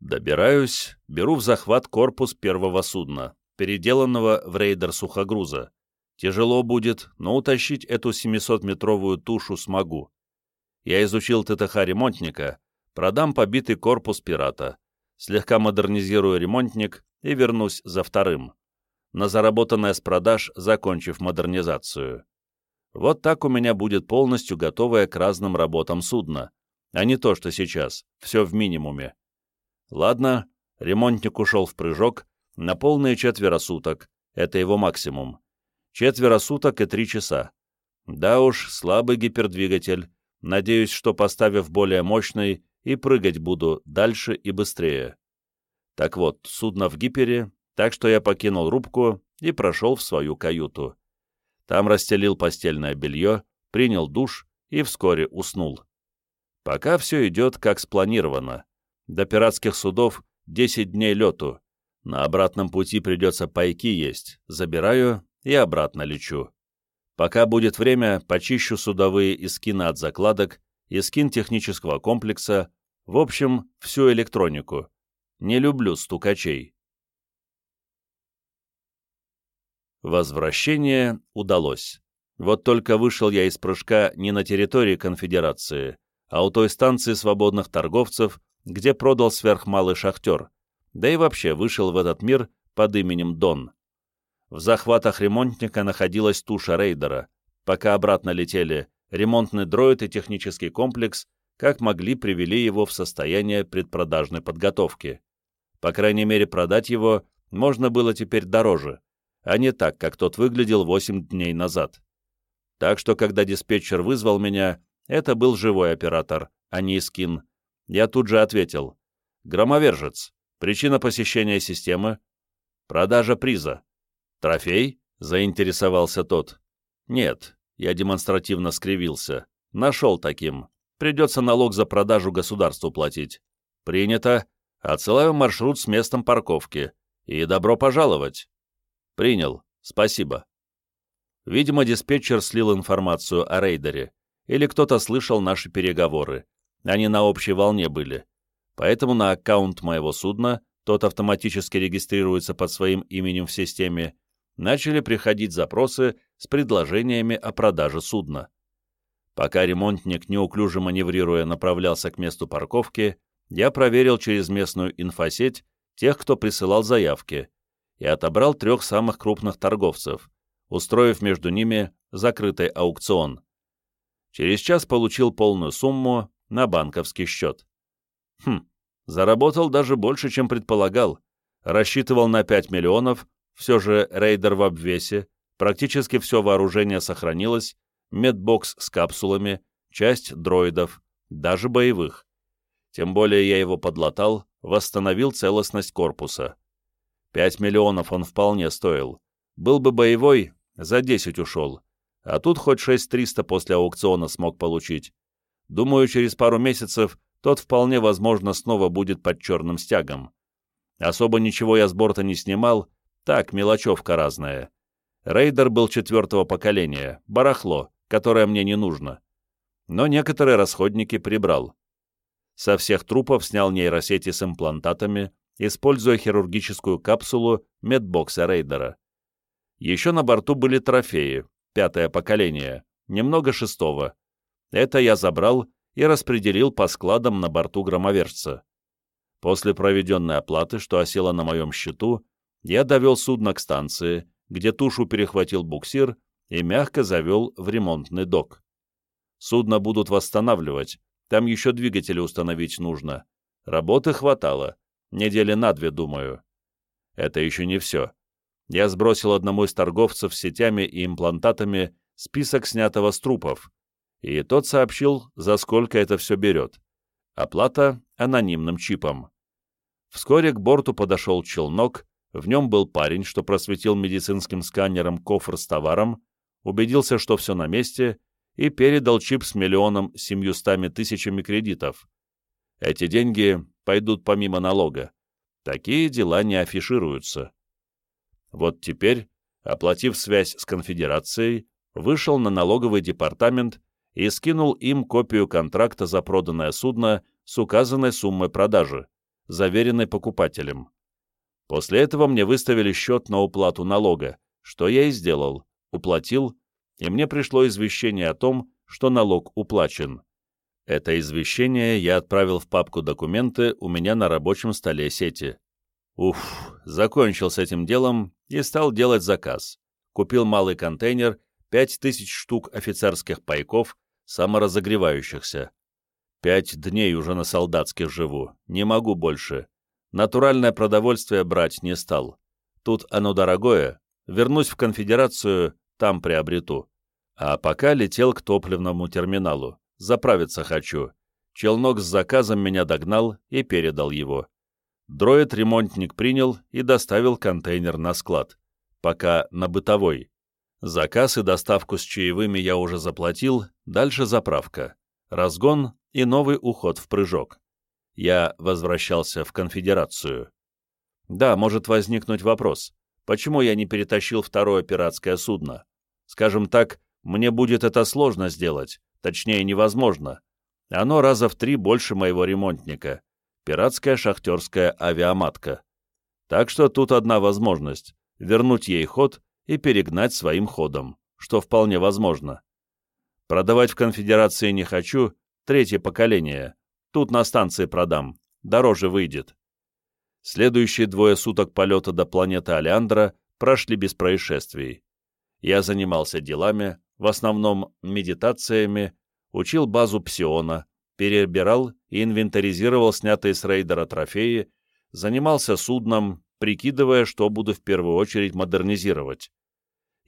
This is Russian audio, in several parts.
Добираюсь, беру в захват корпус первого судна, переделанного в рейдер сухогруза. Тяжело будет, но утащить эту 700-метровую тушу смогу. Я изучил ТТХ-ремонтника, продам побитый корпус пирата, слегка модернизирую ремонтник и вернусь за вторым. На заработанное с продаж, закончив модернизацию. Вот так у меня будет полностью готовое к разным работам судно, а не то, что сейчас, все в минимуме. Ладно, ремонтник ушел в прыжок на полные четверо суток, это его максимум. Четверо суток и три часа. Да уж, слабый гипердвигатель. Надеюсь, что поставив более мощный, и прыгать буду дальше и быстрее. Так вот, судно в гипере, так что я покинул рубку и прошел в свою каюту. Там расстелил постельное белье, принял душ и вскоре уснул. Пока все идет как спланировано. До пиратских судов 10 дней лету. На обратном пути придется пайки есть. Забираю и обратно лечу. Пока будет время, почищу судовые эскины от закладок, эскин технического комплекса, в общем, всю электронику. Не люблю стукачей. Возвращение удалось. Вот только вышел я из прыжка не на территории конфедерации, а у той станции свободных торговцев, где продал сверхмалый шахтер, да и вообще вышел в этот мир под именем Дон. В захватах ремонтника находилась туша рейдера. Пока обратно летели ремонтный дроид и технический комплекс, как могли привели его в состояние предпродажной подготовки. По крайней мере, продать его можно было теперь дороже, а не так, как тот выглядел 8 дней назад. Так что, когда диспетчер вызвал меня, это был живой оператор, а не скин. Я тут же ответил. «Громовержец. Причина посещения системы?» «Продажа приза». «Трофей?» — заинтересовался тот. «Нет», — я демонстративно скривился. «Нашел таким. Придется налог за продажу государству платить». «Принято. Отсылаю маршрут с местом парковки. И добро пожаловать». «Принял. Спасибо». Видимо, диспетчер слил информацию о рейдере. Или кто-то слышал наши переговоры. Они на общей волне были. Поэтому на аккаунт моего судна, тот автоматически регистрируется под своим именем в системе, начали приходить запросы с предложениями о продаже судна. Пока ремонтник, неуклюже маневрируя, направлялся к месту парковки, я проверил через местную инфосеть тех, кто присылал заявки, и отобрал трех самых крупных торговцев, устроив между ними закрытый аукцион. Через час получил полную сумму на банковский счет. Хм, заработал даже больше, чем предполагал. Рассчитывал на 5 миллионов, все же рейдер в обвесе, практически все вооружение сохранилось, медбокс с капсулами, часть дроидов, даже боевых. Тем более я его подлатал, восстановил целостность корпуса. 5 миллионов он вполне стоил. Был бы боевой, за 10 ушел. А тут хоть 6300 после аукциона смог получить. Думаю, через пару месяцев тот вполне возможно снова будет под черным стягом. Особо ничего я с борта не снимал, так, мелочевка разная. Рейдер был четвертого поколения, барахло, которое мне не нужно. Но некоторые расходники прибрал. Со всех трупов снял нейросети с имплантатами, используя хирургическую капсулу медбокса рейдера. Еще на борту были трофеи, пятое поколение, немного шестого. Это я забрал и распределил по складам на борту громовержца. После проведенной оплаты, что осела на моем счету, я довел судно к станции, где тушу перехватил буксир и мягко завел в ремонтный док. Судно будут восстанавливать, там еще двигатели установить нужно. Работы хватало, недели на две, думаю. Это еще не все. Я сбросил одному из торговцев сетями и имплантатами список снятого с трупов, и тот сообщил, за сколько это все берет. Оплата анонимным чипом. Вскоре к борту подошел челнок, в нем был парень, что просветил медицинским сканером кофр с товаром, убедился, что все на месте, и передал чип с миллионом семьюстами тысячами кредитов. Эти деньги пойдут помимо налога. Такие дела не афишируются. Вот теперь, оплатив связь с конфедерацией, вышел на налоговый департамент и скинул им копию контракта за проданное судно с указанной суммой продажи, заверенный покупателем. После этого мне выставили счет на уплату налога, что я и сделал, уплатил, и мне пришло извещение о том, что налог уплачен. Это извещение я отправил в папку «Документы» у меня на рабочем столе сети. Уф, закончил с этим делом и стал делать заказ. Купил малый контейнер, 5000 штук офицерских пайков, саморазогревающихся. Пять дней уже на солдатских живу, не могу больше. Натуральное продовольствие брать не стал. Тут оно дорогое, вернусь в конфедерацию, там приобрету. А пока летел к топливному терминалу. Заправиться хочу. Челнок с заказом меня догнал и передал его. Дроид-ремонтник принял и доставил контейнер на склад. Пока на бытовой. Заказ и доставку с чаевыми я уже заплатил, дальше заправка. Разгон и новый уход в прыжок. Я возвращался в конфедерацию. Да, может возникнуть вопрос, почему я не перетащил второе пиратское судно? Скажем так, мне будет это сложно сделать, точнее невозможно. Оно раза в три больше моего ремонтника. Пиратская шахтерская авиаматка. Так что тут одна возможность — вернуть ей ход и перегнать своим ходом, что вполне возможно. Продавать в конфедерации не хочу, третье поколение. Тут на станции продам, дороже выйдет. Следующие двое суток полета до планеты Алеандра прошли без происшествий. Я занимался делами, в основном медитациями, учил базу псиона, перебирал и инвентаризировал снятые с рейдера трофеи, занимался судном, прикидывая, что буду в первую очередь модернизировать.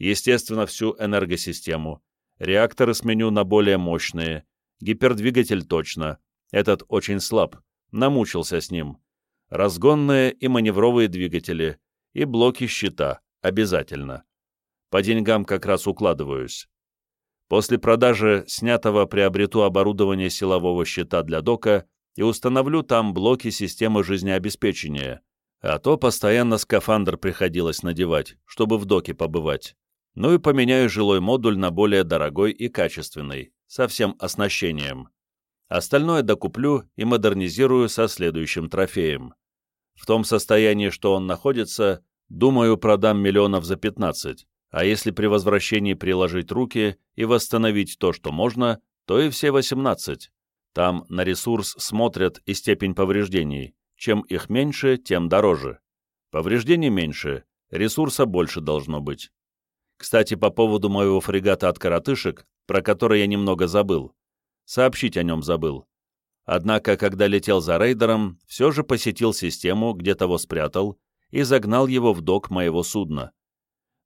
Естественно, всю энергосистему. Реакторы сменю на более мощные. Гипердвигатель точно. Этот очень слаб. Намучился с ним. Разгонные и маневровые двигатели. И блоки щита. Обязательно. По деньгам как раз укладываюсь. После продажи снятого приобрету оборудование силового щита для дока и установлю там блоки системы жизнеобеспечения, а то постоянно скафандр приходилось надевать, чтобы в доке побывать. Ну и поменяю жилой модуль на более дорогой и качественный, со всем оснащением. Остальное докуплю и модернизирую со следующим трофеем. В том состоянии, что он находится, думаю, продам миллионов за 15, а если при возвращении приложить руки и восстановить то, что можно, то и все 18. Там на ресурс смотрят и степень повреждений. Чем их меньше, тем дороже. Повреждений меньше, ресурса больше должно быть. Кстати, по поводу моего фрегата от коротышек, про который я немного забыл. Сообщить о нем забыл. Однако, когда летел за рейдером, все же посетил систему, где того спрятал, и загнал его в док моего судна.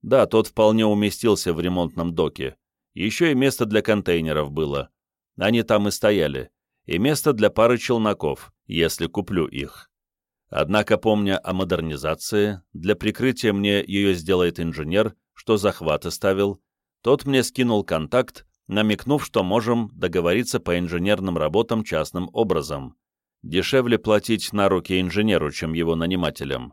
Да, тот вполне уместился в ремонтном доке. Еще и место для контейнеров было. Они там и стояли. И место для пары челноков, если куплю их. Однако, помня о модернизации, для прикрытия мне ее сделает инженер, что захваты ставил, тот мне скинул контакт, намекнув, что можем договориться по инженерным работам частным образом. Дешевле платить на руки инженеру, чем его нанимателям.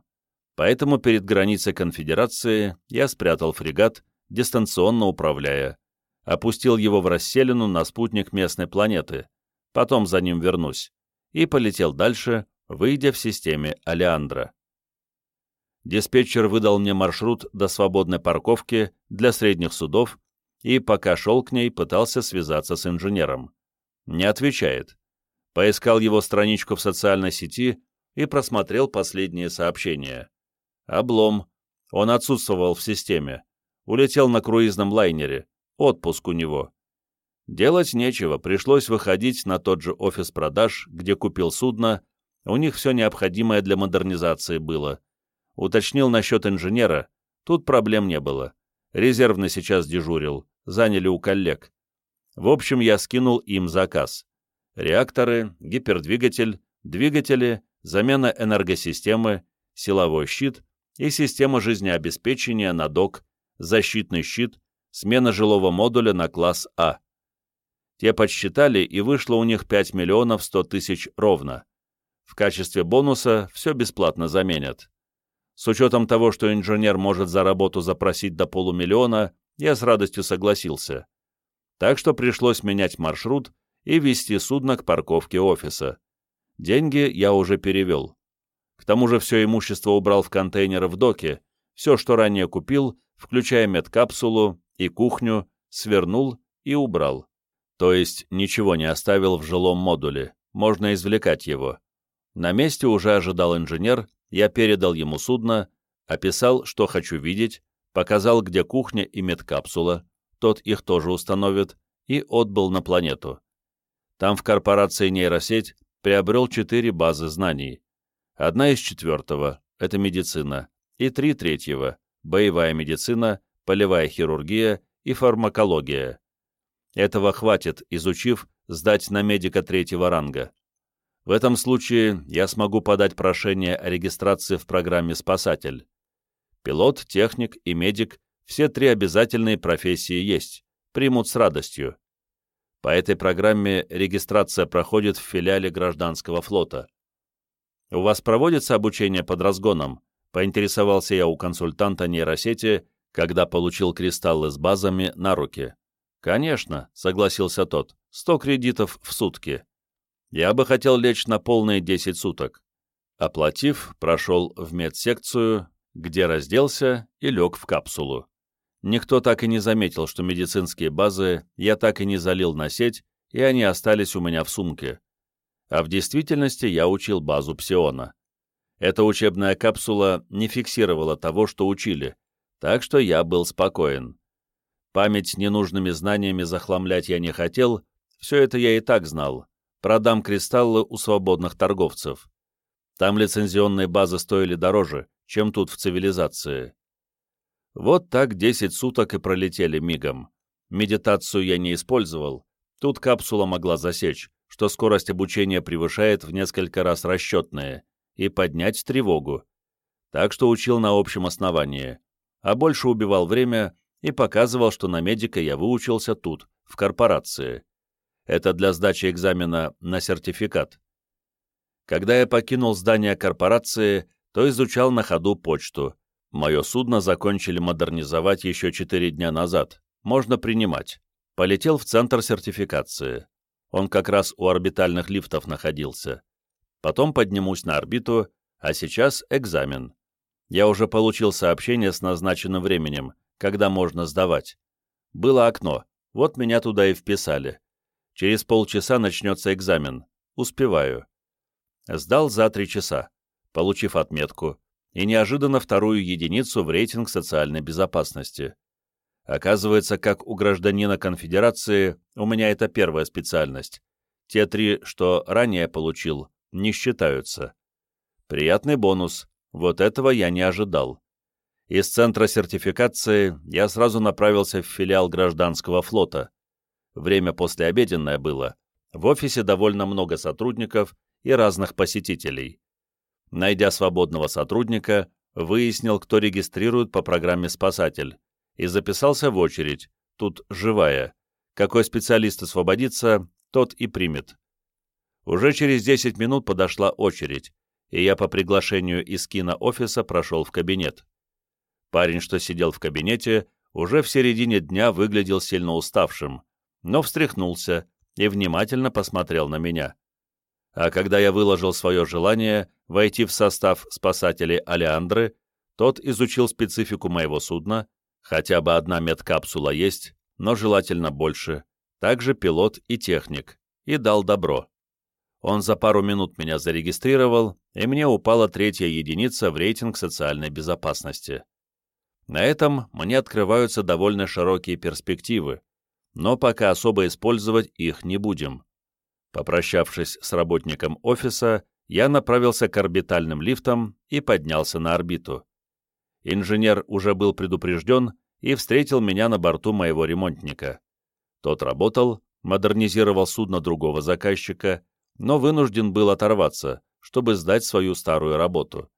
Поэтому перед границей конфедерации я спрятал фрегат, дистанционно управляя, опустил его в расселину на спутник местной планеты, потом за ним вернусь, и полетел дальше, выйдя в системе Алеандра. Диспетчер выдал мне маршрут до свободной парковки для средних судов и, пока шел к ней, пытался связаться с инженером. Не отвечает. Поискал его страничку в социальной сети и просмотрел последние сообщения. Облом. Он отсутствовал в системе. Улетел на круизном лайнере. Отпуск у него. Делать нечего, пришлось выходить на тот же офис продаж, где купил судно. У них все необходимое для модернизации было. Уточнил насчет инженера. Тут проблем не было. Резервный сейчас дежурил. Заняли у коллег. В общем, я скинул им заказ. Реакторы, гипердвигатель, двигатели, замена энергосистемы, силовой щит и система жизнеобеспечения на док, защитный щит, смена жилого модуля на класс А. Те подсчитали, и вышло у них 5 миллионов 100 тысяч ровно. В качестве бонуса все бесплатно заменят. С учетом того, что инженер может за работу запросить до полумиллиона, я с радостью согласился. Так что пришлось менять маршрут и вести судно к парковке офиса. Деньги я уже перевел. К тому же все имущество убрал в контейнеры в доке, все, что ранее купил, включая медкапсулу и кухню, свернул и убрал. То есть ничего не оставил в жилом модуле, можно извлекать его. На месте уже ожидал инженер, я передал ему судно, описал, что хочу видеть, показал, где кухня и медкапсула, тот их тоже установит, и отбыл на планету. Там в корпорации нейросеть приобрел четыре базы знаний. Одна из четвертого — это медицина, и три третьего — боевая медицина, полевая хирургия и фармакология. Этого хватит, изучив, сдать на медика третьего ранга. В этом случае я смогу подать прошение о регистрации в программе «Спасатель». Пилот, техник и медик – все три обязательные профессии есть, примут с радостью. По этой программе регистрация проходит в филиале гражданского флота. «У вас проводится обучение под разгоном?» — поинтересовался я у консультанта нейросети, когда получил кристаллы с базами на руки. «Конечно», — согласился тот, — «сто кредитов в сутки». Я бы хотел лечь на полные 10 суток. Оплатив, прошел в медсекцию, где разделся и лег в капсулу. Никто так и не заметил, что медицинские базы я так и не залил на сеть, и они остались у меня в сумке. А в действительности я учил базу псиона. Эта учебная капсула не фиксировала того, что учили, так что я был спокоен. Память ненужными знаниями захламлять я не хотел, все это я и так знал, продам кристаллы у свободных торговцев. Там лицензионные базы стоили дороже, чем тут в цивилизации. Вот так 10 суток и пролетели мигом. Медитацию я не использовал, тут капсула могла засечь, что скорость обучения превышает в несколько раз расчетные, и поднять тревогу. Так что учил на общем основании, а больше убивал время и показывал, что на медика я выучился тут, в корпорации. Это для сдачи экзамена на сертификат. Когда я покинул здание корпорации, то изучал на ходу почту. Мое судно закончили модернизовать еще четыре дня назад. Можно принимать. Полетел в центр сертификации. Он как раз у орбитальных лифтов находился. Потом поднимусь на орбиту, а сейчас экзамен. Я уже получил сообщение с назначенным временем, когда можно сдавать. Было окно, вот меня туда и вписали. Через полчаса начнется экзамен. Успеваю. Сдал за три часа, получив отметку, и неожиданно вторую единицу в рейтинг социальной безопасности. Оказывается, как у гражданина конфедерации, у меня это первая специальность. Те три, что ранее получил, не считаются. Приятный бонус, вот этого я не ожидал. Из центра сертификации я сразу направился в филиал гражданского флота. Время послеобеденное было. В офисе довольно много сотрудников и разных посетителей. Найдя свободного сотрудника, выяснил, кто регистрирует по программе «Спасатель», и записался в очередь, тут живая. Какой специалист освободится, тот и примет. Уже через 10 минут подошла очередь, и я по приглашению из киноофиса прошел в кабинет. Парень, что сидел в кабинете, уже в середине дня выглядел сильно уставшим, но встряхнулся и внимательно посмотрел на меня. А когда я выложил свое желание войти в состав спасателей Алеандры, тот изучил специфику моего судна, хотя бы одна медкапсула есть, но желательно больше, также пилот и техник, и дал добро. Он за пару минут меня зарегистрировал, и мне упала третья единица в рейтинг социальной безопасности. На этом мне открываются довольно широкие перспективы, но пока особо использовать их не будем. Попрощавшись с работником офиса, я направился к орбитальным лифтам и поднялся на орбиту. Инженер уже был предупрежден и встретил меня на борту моего ремонтника. Тот работал, модернизировал судно другого заказчика, но вынужден был оторваться, чтобы сдать свою старую работу.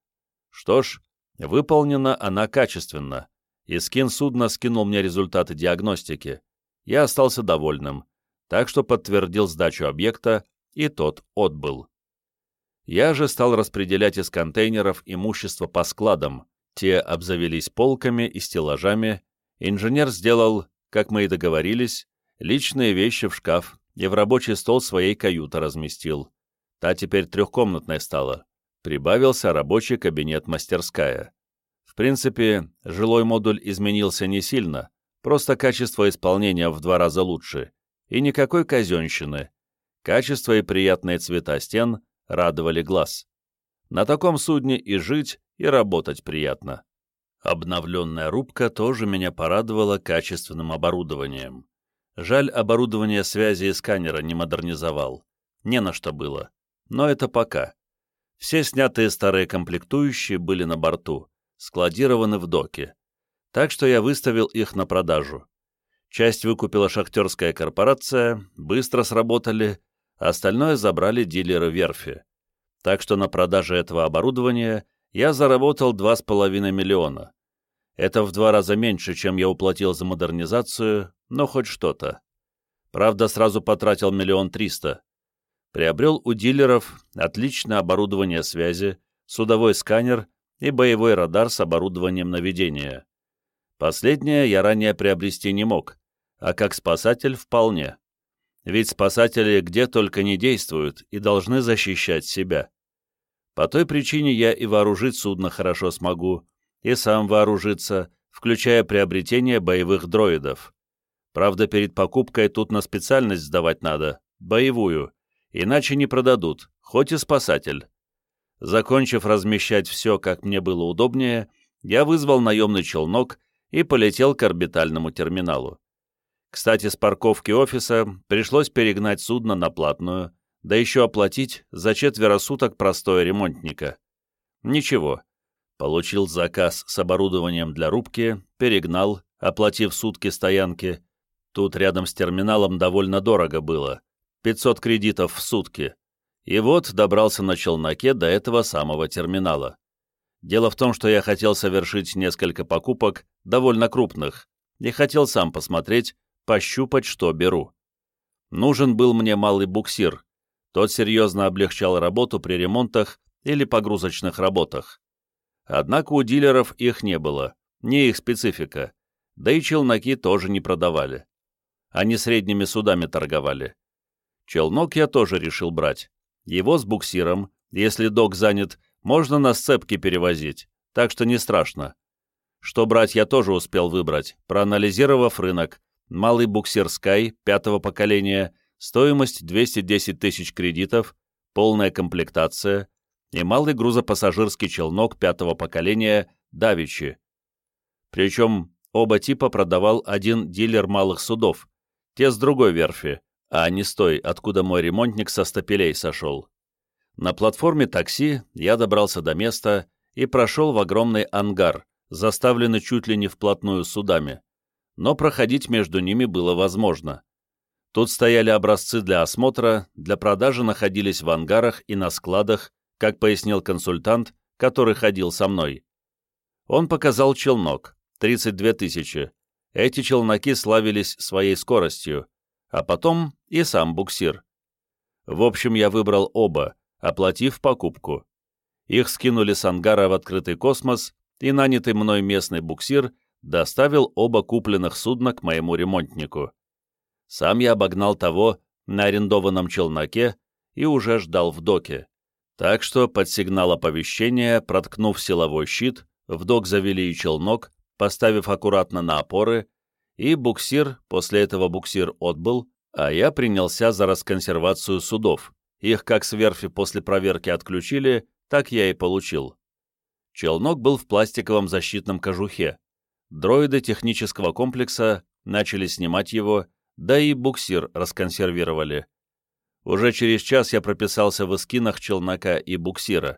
Что ж, выполнена она качественно, и скин судна скинул мне результаты диагностики я остался довольным, так что подтвердил сдачу объекта, и тот отбыл. Я же стал распределять из контейнеров имущество по складам, те обзавелись полками и стеллажами, инженер сделал, как мы и договорились, личные вещи в шкаф и в рабочий стол своей каюты разместил. Та теперь трехкомнатная стала. Прибавился рабочий кабинет-мастерская. В принципе, жилой модуль изменился не сильно, просто качество исполнения в два раза лучше. И никакой казенщины. Качество и приятные цвета стен радовали глаз. На таком судне и жить, и работать приятно. Обновленная рубка тоже меня порадовала качественным оборудованием. Жаль, оборудование связи и сканера не модернизовал. Не на что было. Но это пока. Все снятые старые комплектующие были на борту, складированы в доке. Так что я выставил их на продажу. Часть выкупила шахтерская корпорация, быстро сработали, остальное забрали дилеры верфи. Так что на продаже этого оборудования я заработал 2,5 миллиона. Это в два раза меньше, чем я уплатил за модернизацию, но хоть что-то. Правда, сразу потратил миллион триста. Приобрел у дилеров отличное оборудование связи, судовой сканер и боевой радар с оборудованием наведения. Последнее я ранее приобрести не мог, а как спасатель вполне. Ведь спасатели где только не действуют и должны защищать себя. По той причине я и вооружить судно хорошо смогу, и сам вооружиться, включая приобретение боевых дроидов. Правда, перед покупкой тут на специальность сдавать надо, боевую, иначе не продадут, хоть и спасатель. Закончив размещать все, как мне было удобнее, я вызвал наемный челнок и полетел к орбитальному терминалу. Кстати, с парковки офиса пришлось перегнать судно на платную, да еще оплатить за четверо суток простое ремонтника. Ничего. Получил заказ с оборудованием для рубки, перегнал, оплатив сутки стоянки. Тут рядом с терминалом довольно дорого было. 500 кредитов в сутки. И вот добрался на челноке до этого самого терминала. Дело в том, что я хотел совершить несколько покупок, довольно крупных, и хотел сам посмотреть, пощупать, что беру. Нужен был мне малый буксир, тот серьезно облегчал работу при ремонтах или погрузочных работах. Однако у дилеров их не было, не их специфика, да и челноки тоже не продавали. Они средними судами торговали. Челнок я тоже решил брать. Его с буксиром, если док занят, можно на сцепки перевозить, так что не страшно. Что брать я тоже успел выбрать, проанализировав рынок. Малый буксир Sky пятого поколения стоимость 210 тысяч кредитов, полная комплектация и малый грузопассажирский челнок пятого поколения «Давичи». Причем оба типа продавал один дилер малых судов, те с другой верфи, а не с той, откуда мой ремонтник со стапелей сошел. На платформе такси я добрался до места и прошел в огромный ангар, заставленный чуть ли не вплотную судами, но проходить между ними было возможно. Тут стояли образцы для осмотра, для продажи находились в ангарах и на складах, как пояснил консультант, который ходил со мной. Он показал челнок, 32 тысячи. Эти челноки славились своей скоростью, а потом и сам буксир. В общем, я выбрал оба, оплатив покупку. Их скинули с ангара в открытый космос, и нанятый мной местный буксир доставил оба купленных судна к моему ремонтнику. Сам я обогнал того на арендованном челноке и уже ждал в доке. Так что под сигнал оповещения, проткнув силовой щит, в док завели и челнок, поставив аккуратно на опоры, и буксир, после этого буксир отбыл, а я принялся за расконсервацию судов. Их как с верфи после проверки отключили, так я и получил. Челнок был в пластиковом защитном кожухе. Дроиды технического комплекса начали снимать его да и буксир расконсервировали. Уже через час я прописался в эскинах челнока и буксира.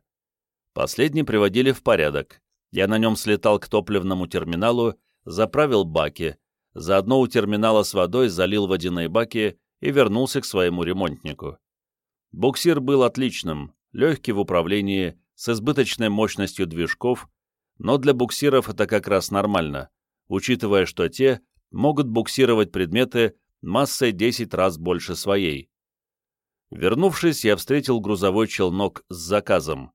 Последний приводили в порядок. Я на нем слетал к топливному терминалу, заправил баки, заодно у терминала с водой залил водяные баки и вернулся к своему ремонтнику. Буксир был отличным, легкий в управлении, с избыточной мощностью движков, но для буксиров это как раз нормально, учитывая, что те могут буксировать предметы массой 10 раз больше своей. Вернувшись, я встретил грузовой челнок с заказом.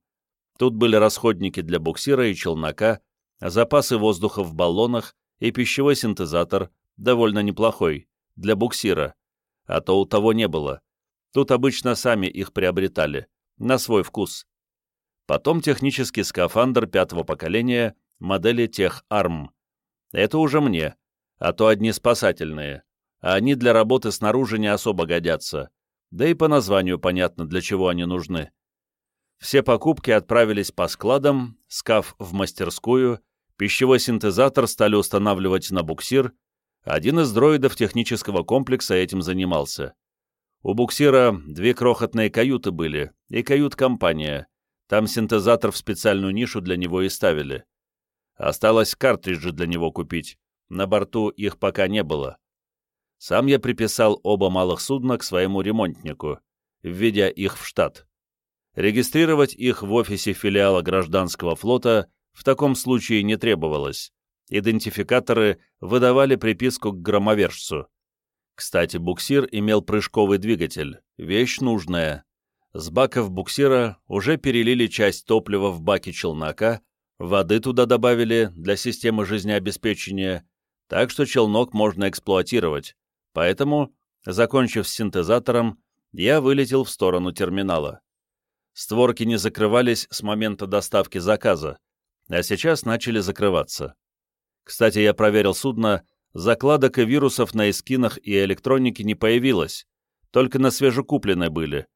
Тут были расходники для буксира и челнока, запасы воздуха в баллонах и пищевой синтезатор, довольно неплохой, для буксира, а то у того не было. Тут обычно сами их приобретали, на свой вкус. Потом технический скафандр пятого поколения модели Тех-Арм. Это уже мне, а то одни спасательные, а они для работы снаружи не особо годятся, да и по названию понятно, для чего они нужны. Все покупки отправились по складам, скаф в мастерскую, пищевой синтезатор стали устанавливать на буксир, один из дроидов технического комплекса этим занимался. У буксира две крохотные каюты были, и кают-компания. Там синтезатор в специальную нишу для него и ставили. Осталось картриджи для него купить, на борту их пока не было. Сам я приписал оба малых судна к своему ремонтнику, введя их в штат. Регистрировать их в офисе филиала гражданского флота в таком случае не требовалось. Идентификаторы выдавали приписку к громовержцу. Кстати, буксир имел прыжковый двигатель, вещь нужная. С баков буксира уже перелили часть топлива в баки челнока, воды туда добавили для системы жизнеобеспечения, так что челнок можно эксплуатировать. Поэтому, закончив с синтезатором, я вылетел в сторону терминала. Створки не закрывались с момента доставки заказа, а сейчас начали закрываться. Кстати, я проверил судно, закладок и вирусов на эскинах и электронике не появилось, только на свежекупленной были.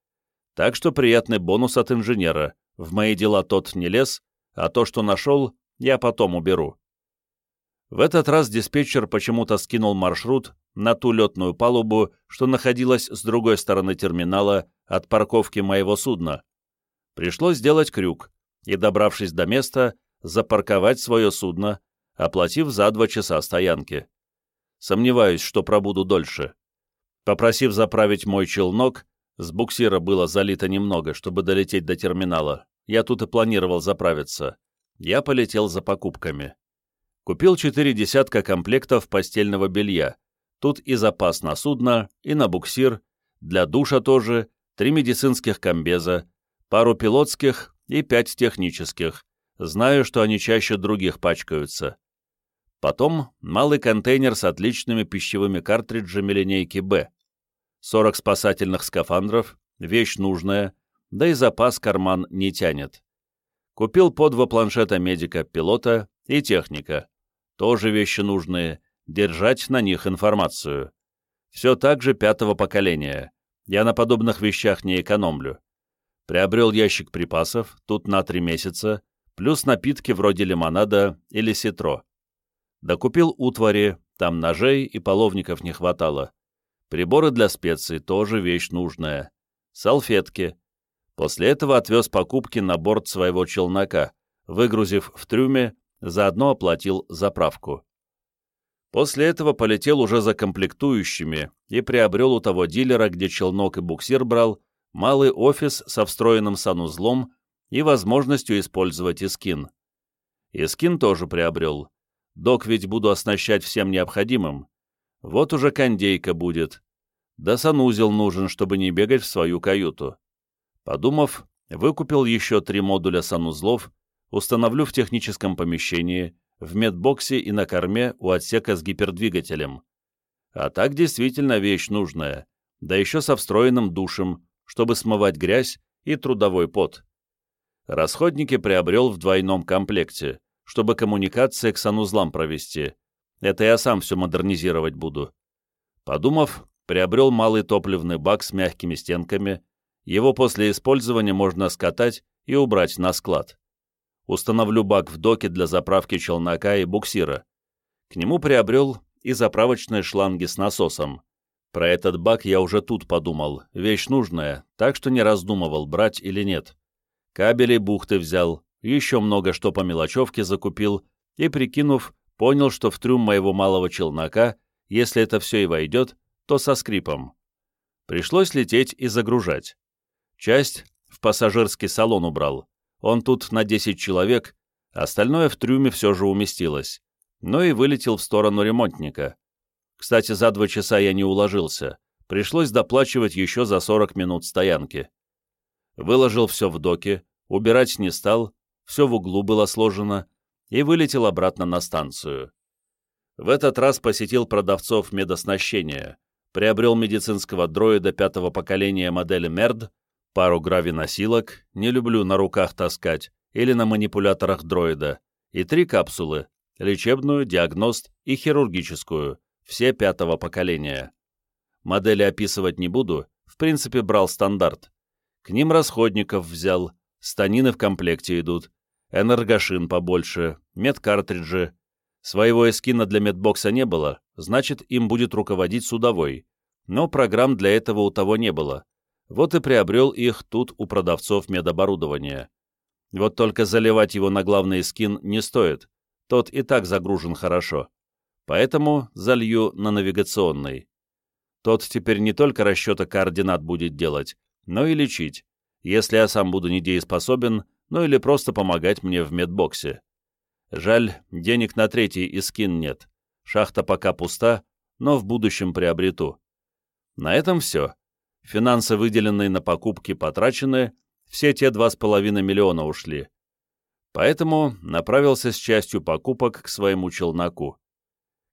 Так что приятный бонус от инженера. В мои дела тот не лез, а то, что нашел, я потом уберу. В этот раз диспетчер почему-то скинул маршрут на ту летную палубу, что находилась с другой стороны терминала от парковки моего судна, Пришлось сделать крюк и, добравшись до места, запарковать свое судно, оплатив за два часа стоянки. Сомневаюсь, что пробуду дольше. Попросив заправить мой челнок, с буксира было залито немного, чтобы долететь до терминала. Я тут и планировал заправиться. Я полетел за покупками. Купил четыре десятка комплектов постельного белья. Тут и запас на судно, и на буксир, для душа тоже, три медицинских комбеза, пару пилотских и пять технических. Знаю, что они чаще других пачкаются. Потом малый контейнер с отличными пищевыми картриджами линейки «Б». 40 спасательных скафандров, вещь нужная, да и запас карман не тянет. Купил по два планшета медика, пилота и техника. Тоже вещи нужные, держать на них информацию. Все так же пятого поколения. Я на подобных вещах не экономлю. Приобрел ящик припасов, тут на три месяца, плюс напитки вроде лимонада или ситро. Докупил утвари, там ножей и половников не хватало. Приборы для специй тоже вещь нужная. Салфетки. После этого отвез покупки на борт своего челнока, выгрузив в трюме, заодно оплатил заправку. После этого полетел уже за комплектующими и приобрел у того дилера, где челнок и буксир брал, малый офис со встроенным санузлом и возможностью использовать Искин. Искин тоже приобрел. Док ведь буду оснащать всем необходимым. Вот уже кондейка будет. Да санузел нужен, чтобы не бегать в свою каюту. Подумав, выкупил еще три модуля санузлов, установлю в техническом помещении, в медбоксе и на корме у отсека с гипердвигателем. А так действительно вещь нужная, да еще со встроенным душем, чтобы смывать грязь и трудовой пот. Расходники приобрел в двойном комплекте, чтобы коммуникации к санузлам провести. Это я сам все модернизировать буду. Подумав, приобрел малый топливный бак с мягкими стенками. Его после использования можно скатать и убрать на склад. Установлю бак в доке для заправки челнока и буксира. К нему приобрел и заправочные шланги с насосом. Про этот бак я уже тут подумал, вещь нужная, так что не раздумывал, брать или нет. Кабели бухты взял, еще много что по мелочевке закупил, и, прикинув, понял, что в трюм моего малого челнока, если это все и войдет, то со скрипом. Пришлось лететь и загружать. Часть в пассажирский салон убрал. Он тут на 10 человек, остальное в трюме все же уместилось. Но и вылетел в сторону ремонтника. Кстати, за два часа я не уложился. Пришлось доплачивать еще за 40 минут стоянки. Выложил все в доке, убирать не стал, все в углу было сложено, и вылетел обратно на станцию. В этот раз посетил продавцов медоснащения, приобрел медицинского дроида пятого поколения модели MERD, пару гравиносилок, не люблю на руках таскать, или на манипуляторах дроида, и три капсулы, лечебную, диагност и хирургическую, все пятого поколения. Модели описывать не буду, в принципе брал стандарт. К ним расходников взял, станины в комплекте идут, энергошин побольше, медкартриджи. Своего эскина для медбокса не было, значит, им будет руководить судовой. Но программ для этого у того не было. Вот и приобрел их тут у продавцов медоборудования. Вот только заливать его на главный скин не стоит, тот и так загружен хорошо. Поэтому залью на навигационный. Тот теперь не только расчета координат будет делать, но и лечить, если я сам буду недееспособен, ну или просто помогать мне в медбоксе. Жаль, денег на третий и скин нет. Шахта пока пуста, но в будущем приобрету. На этом все. Финансы, выделенные на покупки, потрачены, все те два с половиной миллиона ушли. Поэтому направился с частью покупок к своему челноку.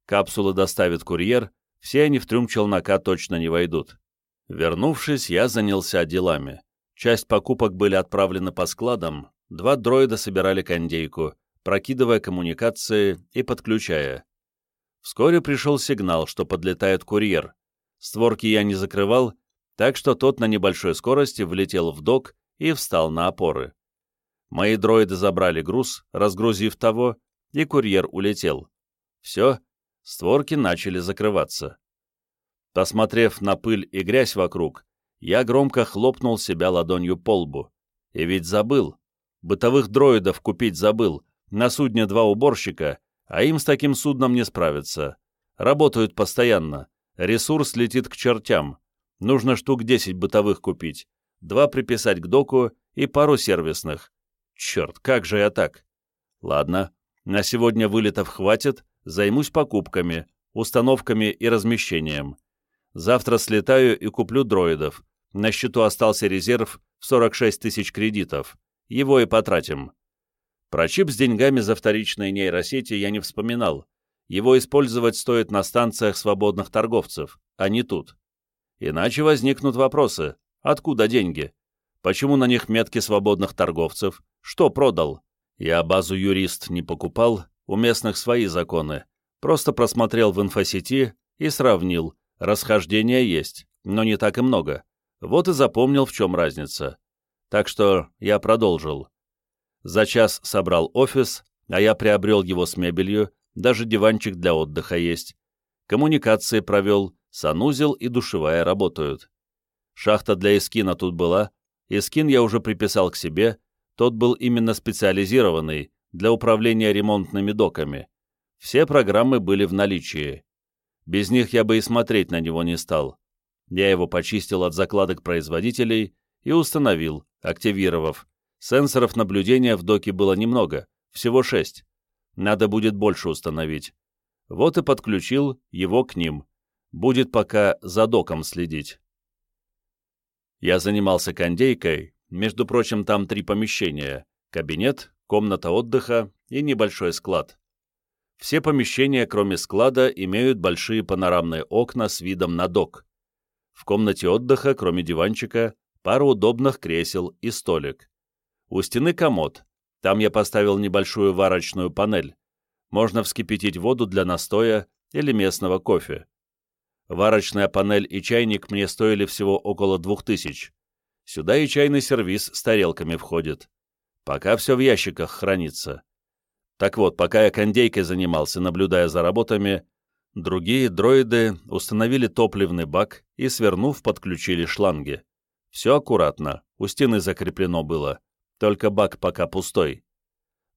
Капсулы доставит курьер, все они в трюм челнока точно не войдут. Вернувшись, я занялся делами. Часть покупок были отправлены по складам, два дроида собирали кондейку, прокидывая коммуникации и подключая. Вскоре пришел сигнал, что подлетает курьер. Створки я не закрывал, так что тот на небольшой скорости влетел в док и встал на опоры. Мои дроиды забрали груз, разгрузив того, и курьер улетел. Все, створки начали закрываться. Посмотрев на пыль и грязь вокруг, я громко хлопнул себя ладонью по лбу. И ведь забыл. Бытовых дроидов купить забыл. На судне два уборщика, а им с таким судном не справиться. Работают постоянно. Ресурс летит к чертям. Нужно штук 10 бытовых купить. Два приписать к доку и пару сервисных. Черт, как же я так? Ладно, на сегодня вылетов хватит, займусь покупками, установками и размещением. Завтра слетаю и куплю дроидов, на счету остался резерв в 46 тысяч кредитов. Его и потратим. Про чип с деньгами за вторичные нейросети я не вспоминал. Его использовать стоит на станциях свободных торговцев, а не тут. Иначе возникнут вопросы. Откуда деньги? Почему на них метки свободных торговцев? Что продал? Я базу юрист не покупал, у местных свои законы. Просто просмотрел в инфосети и сравнил. Расхождения есть, но не так и много. Вот и запомнил, в чем разница. Так что я продолжил. За час собрал офис, а я приобрел его с мебелью, даже диванчик для отдыха есть. Коммуникации провел, санузел и душевая работают. Шахта для эскина тут была, эскин я уже приписал к себе, тот был именно специализированный, для управления ремонтными доками. Все программы были в наличии. Без них я бы и смотреть на него не стал. Я его почистил от закладок производителей и установил, активировав. Сенсоров наблюдения в доке было немного, всего шесть. Надо будет больше установить. Вот и подключил его к ним. Будет пока за доком следить. Я занимался кондейкой, между прочим, там три помещения. Кабинет, комната отдыха и небольшой склад. Все помещения, кроме склада, имеют большие панорамные окна с видом на док. В комнате отдыха, кроме диванчика, пара удобных кресел и столик. У стены комод. Там я поставил небольшую варочную панель. Можно вскипятить воду для настоя или местного кофе. Варочная панель и чайник мне стоили всего около двух тысяч. Сюда и чайный сервиз с тарелками входит. Пока все в ящиках хранится. Так вот, пока я кондейкой занимался, наблюдая за работами, Другие дроиды установили топливный бак и, свернув, подключили шланги. Все аккуратно, у стены закреплено было, только бак пока пустой.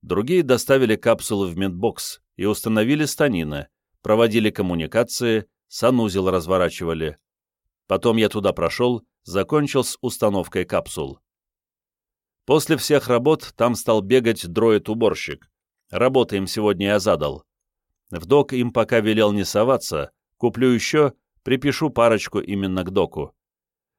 Другие доставили капсулы в медбокс и установили станины, проводили коммуникации, санузел разворачивали. Потом я туда прошел, закончил с установкой капсул. После всех работ там стал бегать дроид-уборщик. Работы им сегодня я задал. В док им пока велел не соваться, куплю еще, припишу парочку именно к доку.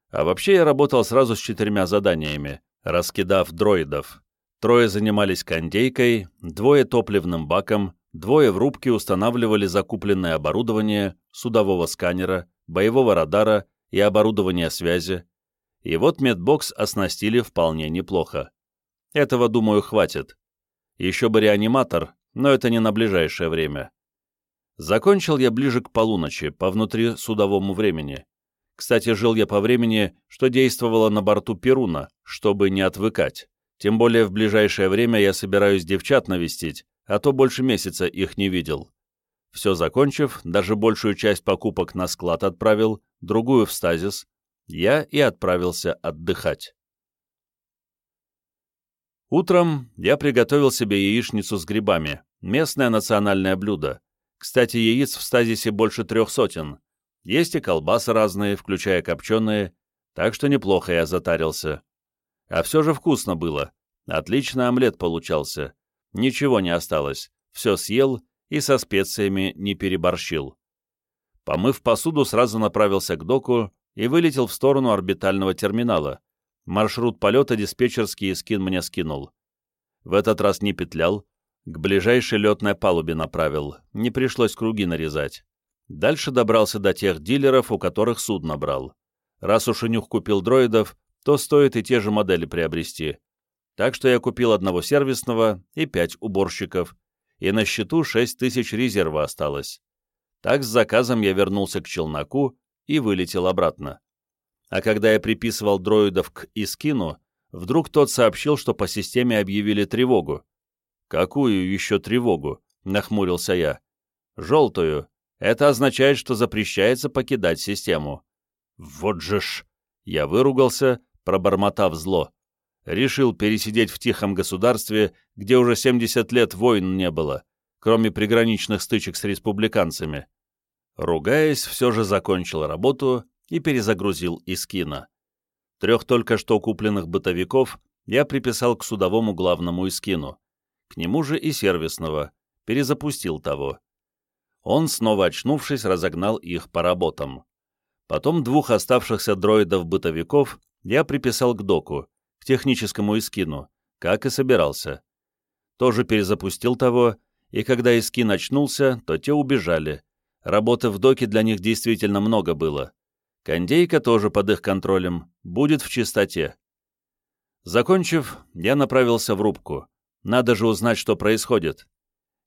А вообще я работал сразу с четырьмя заданиями, раскидав дроидов. Трое занимались кондейкой, двое топливным баком, двое в рубке устанавливали закупленное оборудование, судового сканера, боевого радара и оборудование связи. И вот медбокс оснастили вполне неплохо. Этого, думаю, хватит. Еще бы реаниматор, но это не на ближайшее время. Закончил я ближе к полуночи, по внутри судовому времени. Кстати, жил я по времени, что действовало на борту Перуна, чтобы не отвыкать. Тем более в ближайшее время я собираюсь девчат навестить, а то больше месяца их не видел. Все закончив, даже большую часть покупок на склад отправил, другую в стазис, я и отправился отдыхать. Утром я приготовил себе яичницу с грибами, местное национальное блюдо. Кстати, яиц в стазисе больше трех сотен. Есть и колбасы разные, включая копченые, так что неплохо я затарился. А все же вкусно было. Отличный омлет получался. Ничего не осталось. Все съел и со специями не переборщил. Помыв посуду, сразу направился к доку и вылетел в сторону орбитального терминала. Маршрут полета диспетчерский скин мне скинул. В этот раз не петлял, к ближайшей летной палубе направил, не пришлось круги нарезать. Дальше добрался до тех дилеров, у которых судно брал. Раз уж Инюх купил дроидов, то стоит и те же модели приобрести. Так что я купил одного сервисного и пять уборщиков, и на счету шесть тысяч резерва осталось. Так с заказом я вернулся к челноку и вылетел обратно. А когда я приписывал дроидов к Искину, вдруг тот сообщил, что по системе объявили тревогу. «Какую еще тревогу?» — нахмурился я. «Желтую. Это означает, что запрещается покидать систему». «Вот же ж!» Я выругался, пробормотав зло. Решил пересидеть в тихом государстве, где уже 70 лет войн не было, кроме приграничных стычек с республиканцами. Ругаясь, все же закончил работу и перезагрузил Искина. Трех только что купленных бытовиков я приписал к судовому главному Искину. К нему же и сервисного, перезапустил того. Он, снова очнувшись, разогнал их по работам. Потом двух оставшихся дроидов-бытовиков я приписал к доку, к техническому Искину, как и собирался. Тоже перезапустил того, и когда Искин очнулся, то те убежали. Работы в доке для них действительно много было. Кондейка тоже под их контролем, будет в чистоте. Закончив, я направился в рубку. Надо же узнать, что происходит.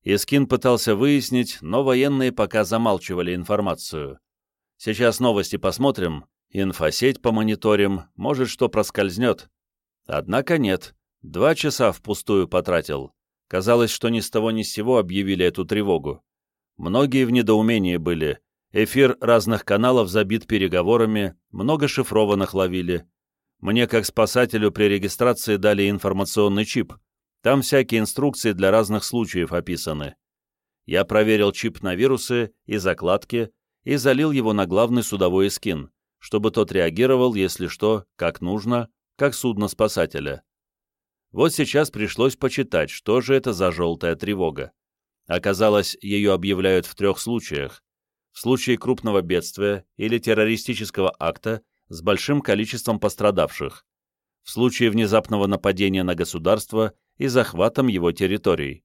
Искин пытался выяснить, но военные пока замалчивали информацию. Сейчас новости посмотрим, инфосеть помониторим, может, что проскользнет. Однако нет, два часа впустую потратил. Казалось, что ни с того ни с сего объявили эту тревогу. Многие в недоумении были. Эфир разных каналов забит переговорами, много шифрованных ловили. Мне, как спасателю, при регистрации дали информационный чип — там всякие инструкции для разных случаев описаны. Я проверил чип на вирусы и закладки и залил его на главный судовой скин, чтобы тот реагировал, если что, как нужно, как судно спасателя. Вот сейчас пришлось почитать, что же это за желтая тревога. Оказалось, ее объявляют в трех случаях. В случае крупного бедствия или террористического акта с большим количеством пострадавших. В случае внезапного нападения на государство и захватом его территорий.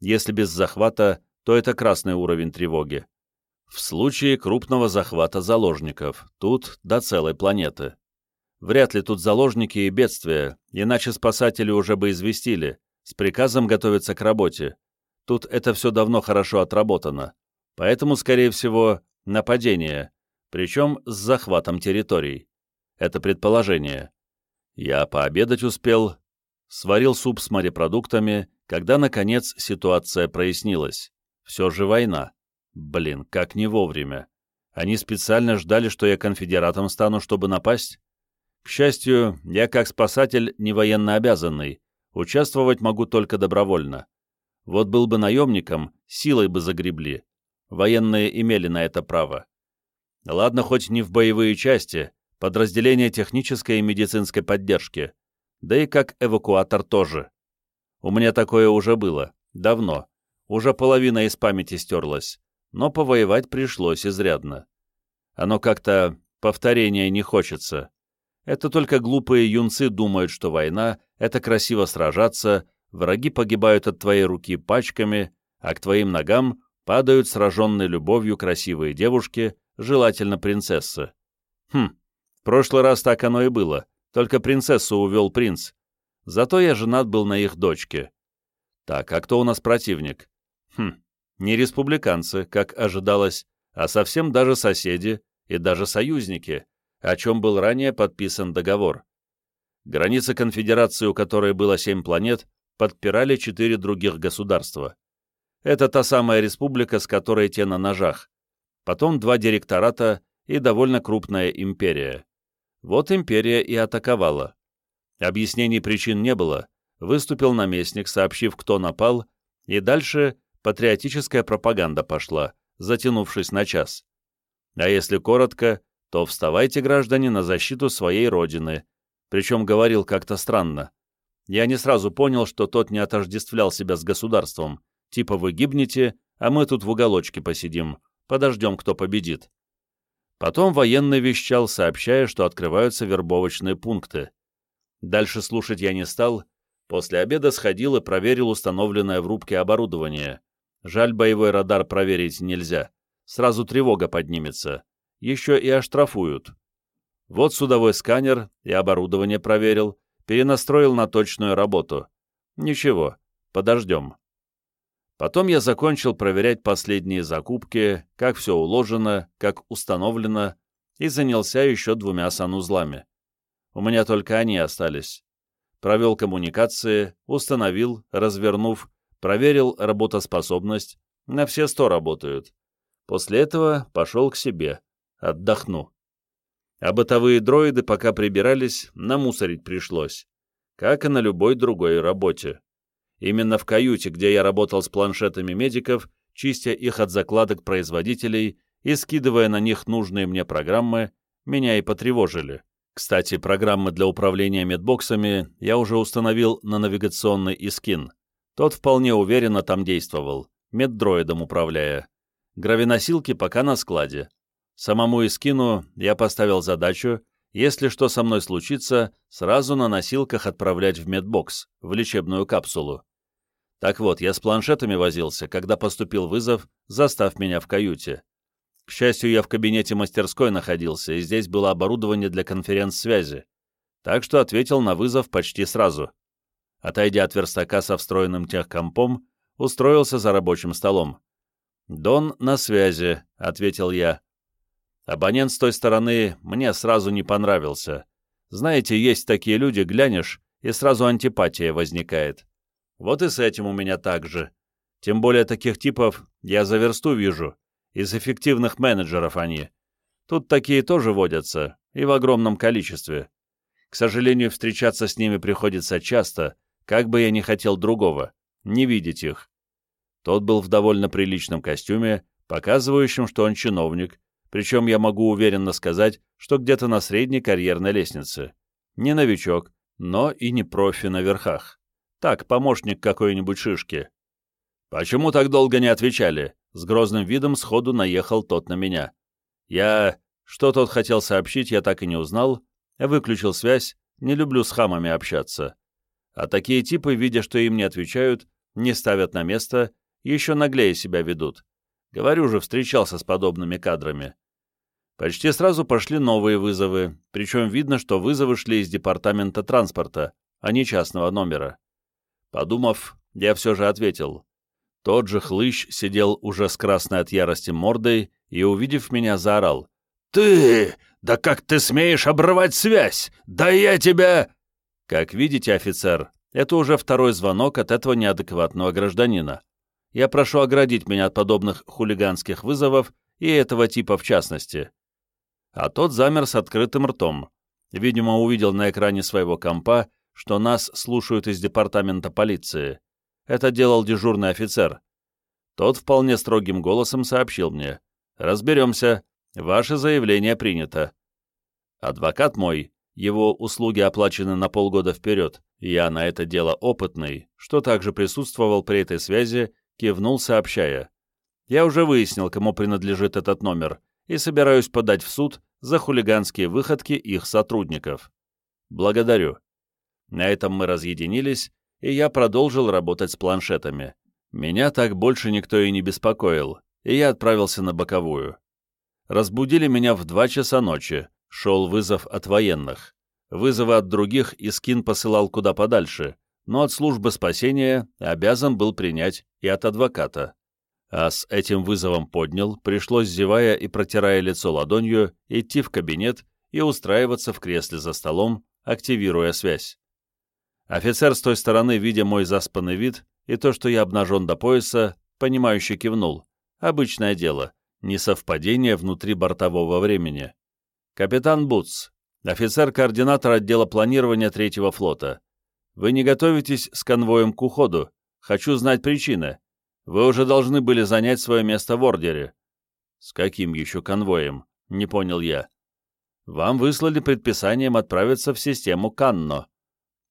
Если без захвата, то это красный уровень тревоги. В случае крупного захвата заложников, тут до целой планеты. Вряд ли тут заложники и бедствия, иначе спасатели уже бы известили, с приказом готовиться к работе. Тут это все давно хорошо отработано. Поэтому, скорее всего, нападение, причем с захватом территорий. Это предположение. Я пообедать успел, Сварил суп с морепродуктами, когда, наконец, ситуация прояснилась. Все же война. Блин, как не вовремя. Они специально ждали, что я конфедератом стану, чтобы напасть? К счастью, я как спасатель не военно обязанный, участвовать могу только добровольно. Вот был бы наемником, силой бы загребли. Военные имели на это право. Ладно, хоть не в боевые части, подразделения технической и медицинской поддержки да и как эвакуатор тоже. У меня такое уже было, давно, уже половина из памяти стерлась, но повоевать пришлось изрядно. Оно как-то повторения не хочется. Это только глупые юнцы думают, что война — это красиво сражаться, враги погибают от твоей руки пачками, а к твоим ногам падают сраженные любовью красивые девушки, желательно принцессы. Хм, прошлый раз так оно и было, только принцессу увел принц. Зато я женат был на их дочке. Так, а кто у нас противник? Хм, не республиканцы, как ожидалось, а совсем даже соседи и даже союзники, о чем был ранее подписан договор. Границы конфедерации, у которой было семь планет, подпирали четыре других государства. Это та самая республика, с которой те на ножах. Потом два директората и довольно крупная империя. Вот империя и атаковала. Объяснений причин не было, выступил наместник, сообщив, кто напал, и дальше патриотическая пропаганда пошла, затянувшись на час. А если коротко, то вставайте, граждане, на защиту своей родины. Причем говорил как-то странно. Я не сразу понял, что тот не отождествлял себя с государством. Типа вы гибнете, а мы тут в уголочке посидим, подождем, кто победит. Потом военный вещал, сообщая, что открываются вербовочные пункты. Дальше слушать я не стал. После обеда сходил и проверил установленное в рубке оборудование. Жаль, боевой радар проверить нельзя. Сразу тревога поднимется. Еще и оштрафуют. Вот судовой сканер и оборудование проверил, перенастроил на точную работу. Ничего, подождем. Потом я закончил проверять последние закупки, как все уложено, как установлено, и занялся еще двумя санузлами. У меня только они остались. Провел коммуникации, установил, развернув, проверил работоспособность, на все сто работают. После этого пошел к себе, отдохну. А бытовые дроиды, пока прибирались, намусорить пришлось, как и на любой другой работе. Именно в каюте, где я работал с планшетами медиков, чистя их от закладок производителей и скидывая на них нужные мне программы, меня и потревожили. Кстати, программы для управления медбоксами я уже установил на навигационный Искин. Тот вполне уверенно там действовал, меддроидом управляя. Гравиносилки пока на складе. Самому Искину я поставил задачу, если что со мной случится, сразу на носилках отправлять в медбокс, в лечебную капсулу. Так вот, я с планшетами возился, когда поступил вызов, застав меня в каюте. К счастью, я в кабинете мастерской находился, и здесь было оборудование для конференц-связи. Так что ответил на вызов почти сразу. Отойдя от верстака со встроенным техкомпом, устроился за рабочим столом. «Дон на связи», — ответил я. Абонент с той стороны мне сразу не понравился. Знаете, есть такие люди, глянешь, и сразу антипатия возникает. Вот и с этим у меня так же. Тем более таких типов я за версту вижу. Из эффективных менеджеров они. Тут такие тоже водятся, и в огромном количестве. К сожалению, встречаться с ними приходится часто, как бы я ни хотел другого, не видеть их. Тот был в довольно приличном костюме, показывающем, что он чиновник, причем я могу уверенно сказать, что где-то на средней карьерной лестнице. Не новичок, но и не профи на верхах. Так, помощник какой-нибудь шишки. «Почему так долго не отвечали?» С грозным видом сходу наехал тот на меня. Я... Что тот хотел сообщить, я так и не узнал. Выключил связь, не люблю с хамами общаться. А такие типы, видя, что им не отвечают, не ставят на место, еще наглее себя ведут. Говорю же, встречался с подобными кадрами. Почти сразу пошли новые вызовы, причем видно, что вызовы шли из департамента транспорта, а не частного номера. Подумав, я все же ответил. Тот же хлыщ сидел уже с красной от ярости мордой и, увидев меня, заорал. «Ты! Да как ты смеешь обрывать связь? Да я тебя...» Как видите, офицер, это уже второй звонок от этого неадекватного гражданина. Я прошу оградить меня от подобных хулиганских вызовов и этого типа в частности. А тот замер с открытым ртом. Видимо, увидел на экране своего компа, что нас слушают из департамента полиции. Это делал дежурный офицер. Тот вполне строгим голосом сообщил мне. «Разберемся. Ваше заявление принято». Адвокат мой, его услуги оплачены на полгода вперед, я на это дело опытный, что также присутствовал при этой связи, кивнул, сообщая. «Я уже выяснил, кому принадлежит этот номер, и собираюсь подать в суд за хулиганские выходки их сотрудников. Благодарю. На этом мы разъединились, и я продолжил работать с планшетами. Меня так больше никто и не беспокоил, и я отправился на боковую. Разбудили меня в два часа ночи, Шел вызов от военных. Вызовы от других Искин посылал куда подальше, но от службы спасения обязан был принять и от адвоката. А с этим вызовом поднял, пришлось, зевая и протирая лицо ладонью, идти в кабинет и устраиваться в кресле за столом, активируя связь. Офицер с той стороны, видя мой заспанный вид и то, что я обнажен до пояса, понимающе кивнул. Обычное дело, не совпадение внутри бортового времени. Капитан Бутс, офицер-координатор отдела планирования Третьего флота. Вы не готовитесь с конвоем к уходу. Хочу знать причины. Вы уже должны были занять свое место в ордере. С каким еще конвоем? Не понял я. Вам выслали предписанием отправиться в систему Канно.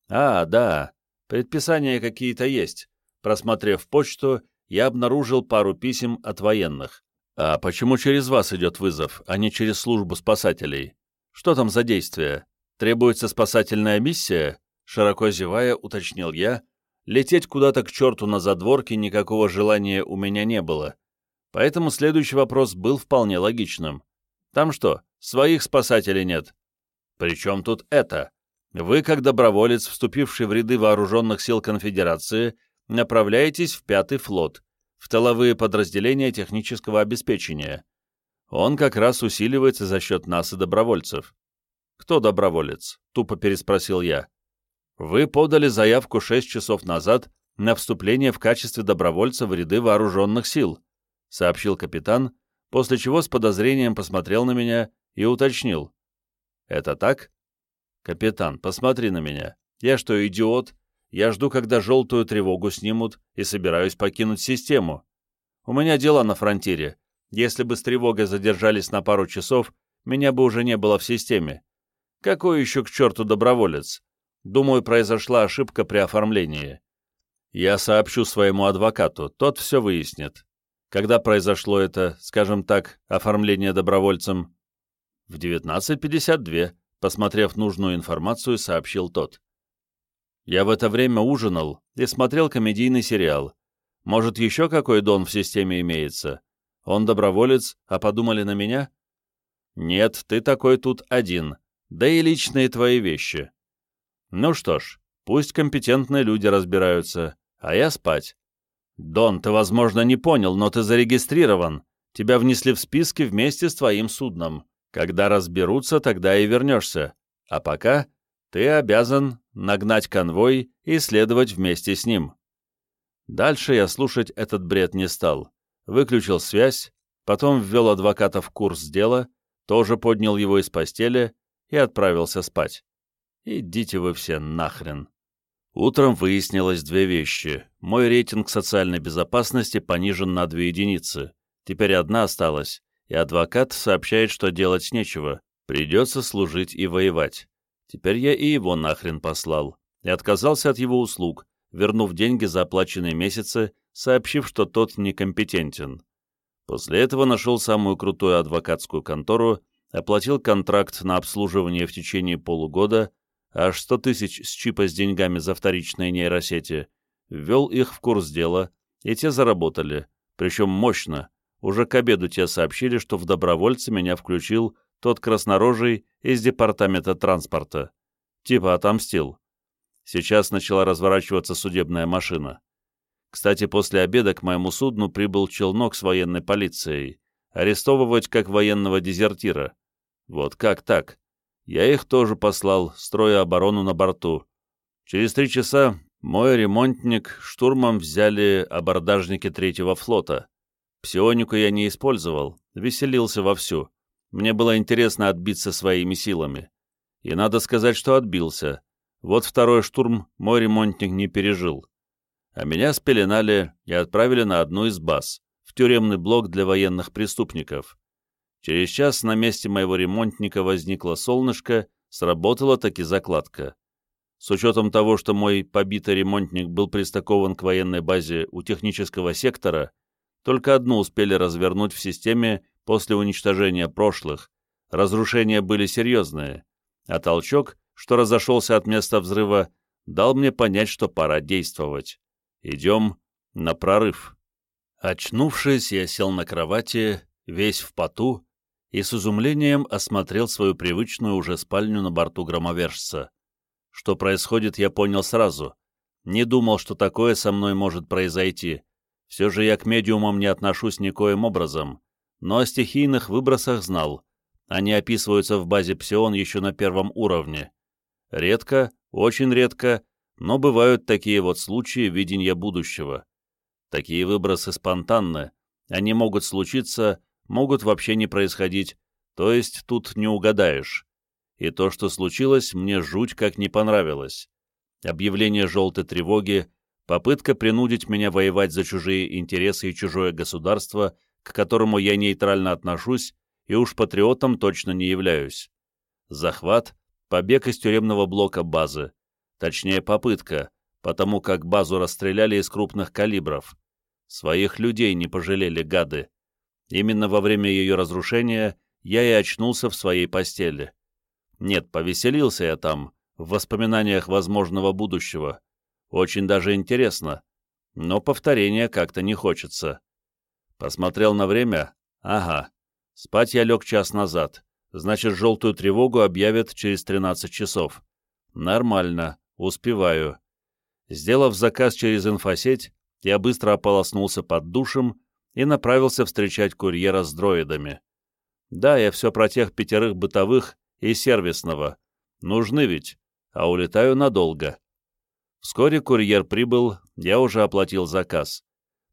А, да, предписания какие-то есть. Просмотрев почту, я обнаружил пару писем от военных. А почему через вас идет вызов, а не через службу спасателей? Что там за действие? Требуется спасательная миссия? Широко зевая, уточнил я. Лететь куда-то к черту на задворке никакого желания у меня не было. Поэтому следующий вопрос был вполне логичным. Там что, своих спасателей нет? Причем тут это? Вы, как доброволец, вступивший в ряды вооруженных сил конфедерации, направляетесь в пятый флот, в тыловые подразделения технического обеспечения. Он как раз усиливается за счет нас и добровольцев. «Кто доброволец?» — тупо переспросил я. «Вы подали заявку шесть часов назад на вступление в качестве добровольца в ряды вооруженных сил», — сообщил капитан, после чего с подозрением посмотрел на меня и уточнил. «Это так?» «Капитан, посмотри на меня. Я что, идиот? Я жду, когда желтую тревогу снимут, и собираюсь покинуть систему. У меня дела на фронтире. Если бы с тревогой задержались на пару часов, меня бы уже не было в системе. Какой еще к черту доброволец? Думаю, произошла ошибка при оформлении. Я сообщу своему адвокату, тот все выяснит. Когда произошло это, скажем так, оформление добровольцем? В 19.52, посмотрев нужную информацию, сообщил тот. Я в это время ужинал и смотрел комедийный сериал. Может, еще какой дон в системе имеется? Он доброволец, а подумали на меня? Нет, ты такой тут один, да и личные твои вещи. Ну что ж, пусть компетентные люди разбираются, а я спать. Дон, ты, возможно, не понял, но ты зарегистрирован. Тебя внесли в списки вместе с твоим судном. Когда разберутся, тогда и вернешься. А пока ты обязан нагнать конвой и следовать вместе с ним. Дальше я слушать этот бред не стал. Выключил связь, потом ввел адвоката в курс дела, тоже поднял его из постели и отправился спать. Идите вы все нахрен. Утром выяснилось две вещи. Мой рейтинг социальной безопасности понижен на две единицы. Теперь одна осталась, и адвокат сообщает, что делать нечего, придется служить и воевать. Теперь я и его нахрен послал, и отказался от его услуг, вернув деньги за оплаченные месяцы, сообщив, что тот некомпетентен. После этого нашел самую крутую адвокатскую контору, оплатил контракт на обслуживание в течение полугода, аж 100 тысяч с чипа с деньгами за вторичные нейросети, ввел их в курс дела, и те заработали, причем мощно. Уже к обеду те сообщили, что в добровольце меня включил тот краснорожий из департамента транспорта. Типа отомстил. Сейчас начала разворачиваться судебная машина. Кстати, после обеда к моему судну прибыл челнок с военной полицией. Арестовывать как военного дезертира. Вот как так? Я их тоже послал, строя оборону на борту. Через три часа мой ремонтник штурмом взяли абордажники третьего флота. Псионику я не использовал, веселился вовсю. Мне было интересно отбиться своими силами. И надо сказать, что отбился. Вот второй штурм мой ремонтник не пережил. А меня спеленали и отправили на одну из баз, в тюремный блок для военных преступников. Через час на месте моего ремонтника возникло солнышко, сработала таки закладка. С учетом того, что мой побитый ремонтник был пристакован к военной базе у технического сектора, только одну успели развернуть в системе После уничтожения прошлых разрушения были серьезные, а толчок, что разошелся от места взрыва, дал мне понять, что пора действовать. Идем на прорыв. Очнувшись, я сел на кровати, весь в поту, и с изумлением осмотрел свою привычную уже спальню на борту громовержца. Что происходит, я понял сразу. Не думал, что такое со мной может произойти. Все же я к медиумам не отношусь никоим образом, но о стихийных выбросах знал. Они описываются в базе Псион еще на первом уровне. Редко, очень редко, но бывают такие вот случаи видения будущего. Такие выбросы спонтанны, они могут случиться, могут вообще не происходить, то есть тут не угадаешь. И то, что случилось, мне жуть как не понравилось. Объявление желтой тревоги, попытка принудить меня воевать за чужие интересы и чужое государство, к которому я нейтрально отношусь, и уж патриотом точно не являюсь. Захват, побег из тюремного блока базы. Точнее, попытка, потому как базу расстреляли из крупных калибров. Своих людей не пожалели гады. Именно во время ее разрушения я и очнулся в своей постели. Нет, повеселился я там, в воспоминаниях возможного будущего. Очень даже интересно. Но повторения как-то не хочется. Посмотрел на время? Ага. Спать я лег час назад. Значит, желтую тревогу объявят через 13 часов. Нормально. Успеваю. Сделав заказ через инфосеть, я быстро ополоснулся под душем и направился встречать курьера с дроидами. Да, я все про тех пятерых бытовых и сервисного. Нужны ведь, а улетаю надолго. Вскоре курьер прибыл, я уже оплатил заказ.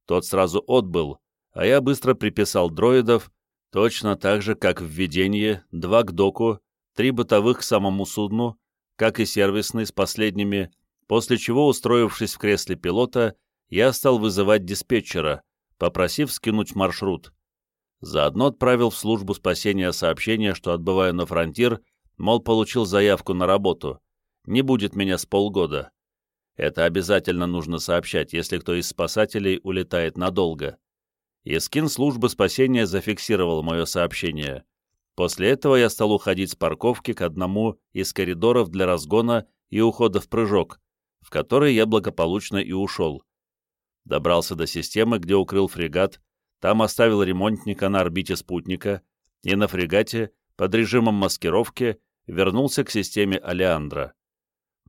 Тот сразу отбыл, а я быстро приписал дроидов, точно так же, как в видении, два к доку, три бытовых к самому судну, как и сервисный с последними, после чего, устроившись в кресле пилота, я стал вызывать диспетчера, попросив скинуть маршрут. Заодно отправил в службу спасения сообщение, что отбываю на фронтир, мол, получил заявку на работу. Не будет меня с полгода. Это обязательно нужно сообщать, если кто из спасателей улетает надолго. И скин службы спасения зафиксировал мое сообщение. После этого я стал уходить с парковки к одному из коридоров для разгона и ухода в прыжок, в который я благополучно и ушел. Добрался до системы, где укрыл фрегат, там оставил ремонтника на орбите спутника и на фрегате под режимом маскировки вернулся к системе Алеандра.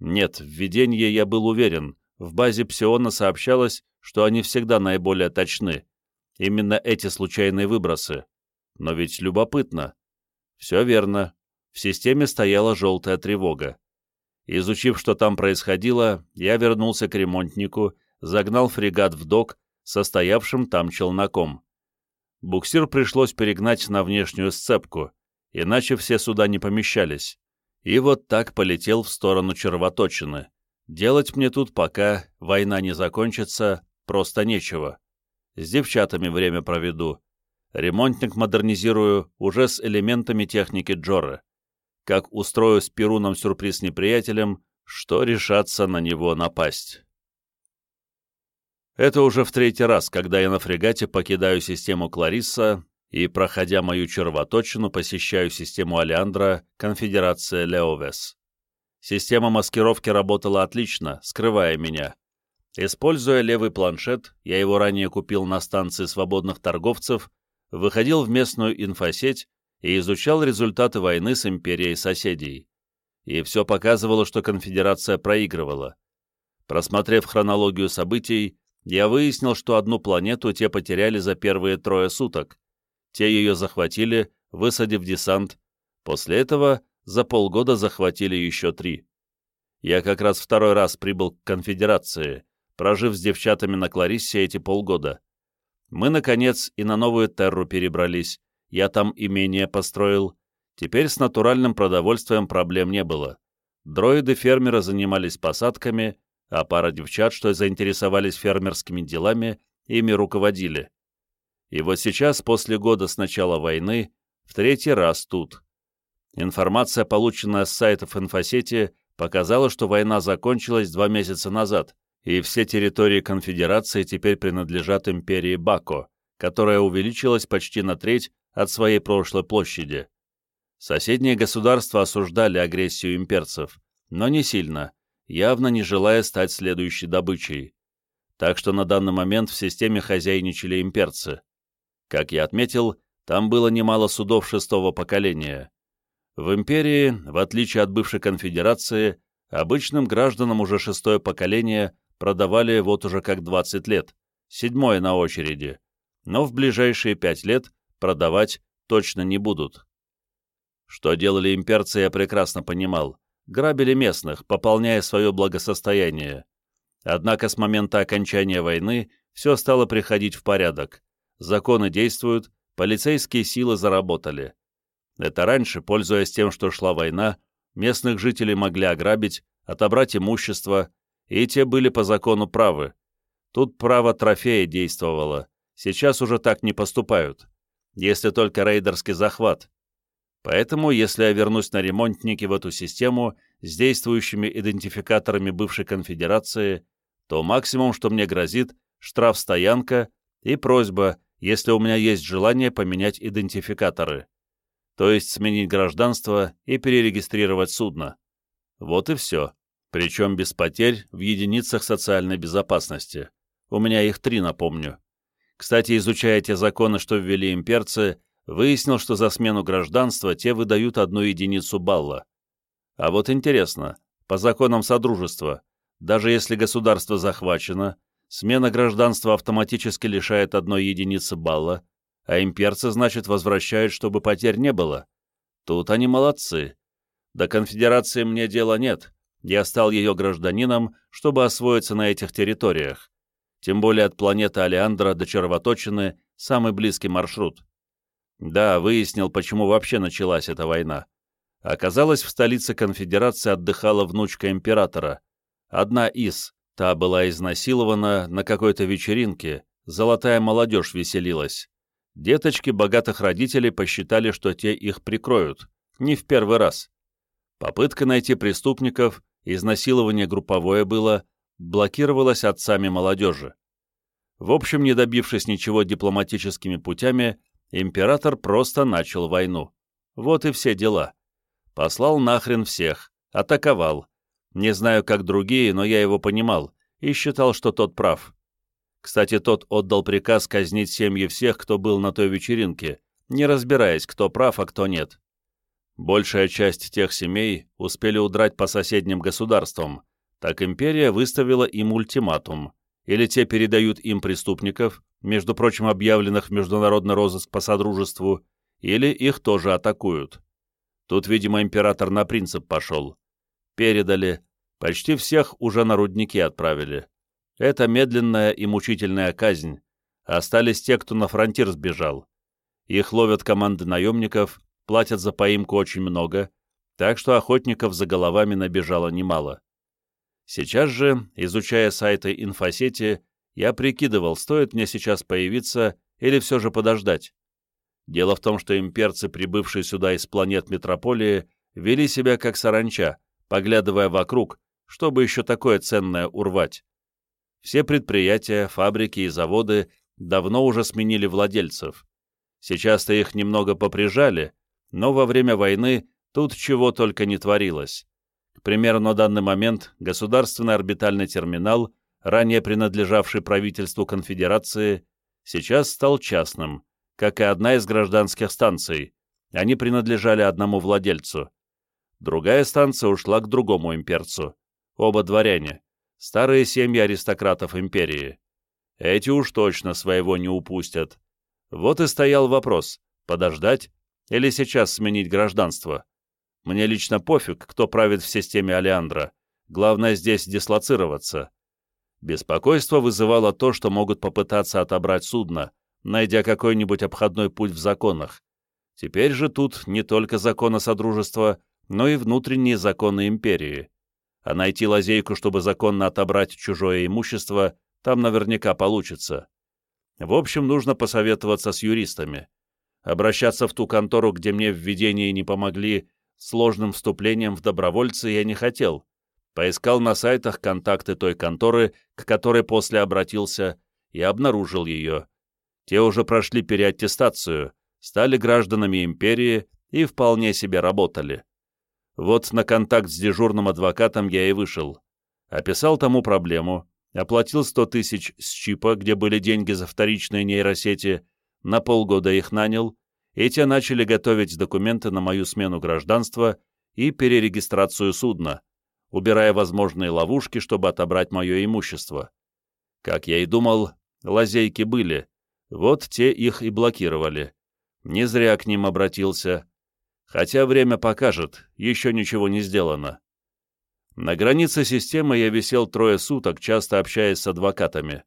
Нет, в видении я был уверен, в базе Псиона сообщалось, что они всегда наиболее точны. Именно эти случайные выбросы. Но ведь любопытно. Все верно. В системе стояла желтая тревога. Изучив, что там происходило, я вернулся к ремонтнику, загнал фрегат в док, состоявшим там челноком. Буксир пришлось перегнать на внешнюю сцепку, иначе все сюда не помещались. И вот так полетел в сторону червоточины. Делать мне тут пока война не закончится, просто нечего. С девчатами время проведу. Ремонтник модернизирую уже с элементами техники Джора. Как устрою с Перуном сюрприз неприятелям, что решаться на него напасть. Это уже в третий раз, когда я на фрегате покидаю систему Кларисса и, проходя мою червоточину, посещаю систему Алиандра, конфедерация Леовес. Система маскировки работала отлично, скрывая меня. Используя левый планшет, я его ранее купил на станции свободных торговцев, выходил в местную инфосеть и изучал результаты войны с империей соседей. И все показывало, что конфедерация проигрывала. Просмотрев хронологию событий, я выяснил, что одну планету те потеряли за первые трое суток. Те ее захватили, высадив десант. После этого за полгода захватили еще три. Я как раз второй раз прибыл к конфедерации, прожив с девчатами на Клариссе эти полгода. Мы, наконец, и на новую Терру перебрались. Я там имение построил. Теперь с натуральным продовольствием проблем не было. Дроиды-фермеры занимались посадками, а пара девчат, что заинтересовались фермерскими делами, ими руководили. И вот сейчас, после года с начала войны, в третий раз тут. Информация, полученная с сайтов инфосети, показала, что война закончилась два месяца назад, и все территории конфедерации теперь принадлежат империи Бако, которая увеличилась почти на треть от своей прошлой площади. Соседние государства осуждали агрессию имперцев, но не сильно, явно не желая стать следующей добычей. Так что на данный момент в системе хозяйничали имперцы. Как я отметил, Там было немало судов шестого поколения. В империи, в отличие от бывшей конфедерации, обычным гражданам уже шестое поколение продавали вот уже как 20 лет, седьмое на очереди, но в ближайшие пять лет продавать точно не будут. Что делали имперцы, я прекрасно понимал. Грабили местных, пополняя свое благосостояние. Однако с момента окончания войны все стало приходить в порядок. Законы действуют, полицейские силы заработали. Это раньше, пользуясь тем, что шла война, местных жителей могли ограбить, отобрать имущество, и те были по закону правы. Тут право трофея действовало, сейчас уже так не поступают, если только рейдерский захват. Поэтому, если я вернусь на ремонтники в эту систему с действующими идентификаторами бывшей конфедерации, то максимум, что мне грозит, штраф-стоянка и просьба, если у меня есть желание поменять идентификаторы то есть сменить гражданство и перерегистрировать судно. Вот и все. Причем без потерь в единицах социальной безопасности. У меня их три, напомню. Кстати, изучая те законы, что ввели имперцы, выяснил, что за смену гражданства те выдают одну единицу балла. А вот интересно, по законам Содружества, даже если государство захвачено, смена гражданства автоматически лишает одной единицы балла, а имперцы, значит, возвращают, чтобы потерь не было. Тут они молодцы. До конфедерации мне дела нет. Я стал ее гражданином, чтобы освоиться на этих территориях. Тем более от планеты Алеандра до Червоточины самый близкий маршрут. Да, выяснил, почему вообще началась эта война. Оказалось, в столице конфедерации отдыхала внучка императора. Одна из, та была изнасилована на какой-то вечеринке, золотая молодежь веселилась. Деточки богатых родителей посчитали, что те их прикроют. Не в первый раз. Попытка найти преступников, изнасилование групповое было, блокировалась отцами молодежи. В общем, не добившись ничего дипломатическими путями, император просто начал войну. Вот и все дела. Послал нахрен всех, атаковал. Не знаю, как другие, но я его понимал и считал, что тот прав. Кстати, тот отдал приказ казнить семьи всех, кто был на той вечеринке, не разбираясь, кто прав, а кто нет. Большая часть тех семей успели удрать по соседним государствам, так империя выставила им ультиматум. Или те передают им преступников, между прочим, объявленных в международный розыск по содружеству, или их тоже атакуют. Тут, видимо, император на принцип пошел. Передали. Почти всех уже на рудники отправили. Это медленная и мучительная казнь. Остались те, кто на фронтир сбежал. Их ловят команды наемников, платят за поимку очень много, так что охотников за головами набежало немало. Сейчас же, изучая сайты инфосети, я прикидывал, стоит мне сейчас появиться или все же подождать. Дело в том, что имперцы, прибывшие сюда из планет Метрополии, вели себя как саранча, поглядывая вокруг, чтобы еще такое ценное урвать. Все предприятия, фабрики и заводы давно уже сменили владельцев. Сейчас-то их немного поприжали, но во время войны тут чего только не творилось. К примеру, на данный момент государственный орбитальный терминал, ранее принадлежавший правительству конфедерации, сейчас стал частным, как и одна из гражданских станций. Они принадлежали одному владельцу. Другая станция ушла к другому имперцу. Оба дворяне старые семьи аристократов империи. Эти уж точно своего не упустят. Вот и стоял вопрос, подождать или сейчас сменить гражданство. Мне лично пофиг, кто правит в системе Алиандра. Главное здесь дислоцироваться. Беспокойство вызывало то, что могут попытаться отобрать судно, найдя какой-нибудь обходной путь в законах. Теперь же тут не только законы Содружества, но и внутренние законы империи а найти лазейку, чтобы законно отобрать чужое имущество, там наверняка получится. В общем, нужно посоветоваться с юристами. Обращаться в ту контору, где мне в не помогли сложным вступлением в добровольцы, я не хотел. Поискал на сайтах контакты той конторы, к которой после обратился, и обнаружил ее. Те уже прошли переаттестацию, стали гражданами империи и вполне себе работали. Вот на контакт с дежурным адвокатом я и вышел. Описал тому проблему, оплатил 100 тысяч с чипа, где были деньги за вторичные нейросети, на полгода их нанял, и те начали готовить документы на мою смену гражданства и перерегистрацию судна, убирая возможные ловушки, чтобы отобрать мое имущество. Как я и думал, лазейки были, вот те их и блокировали. Не зря к ним обратился. Хотя время покажет, еще ничего не сделано. На границе системы я висел трое суток, часто общаясь с адвокатами.